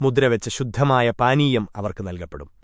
മുദ്രവെച്ച ശുദ്ധമായ പാനീയം അവർക്ക് നൽകപ്പെടും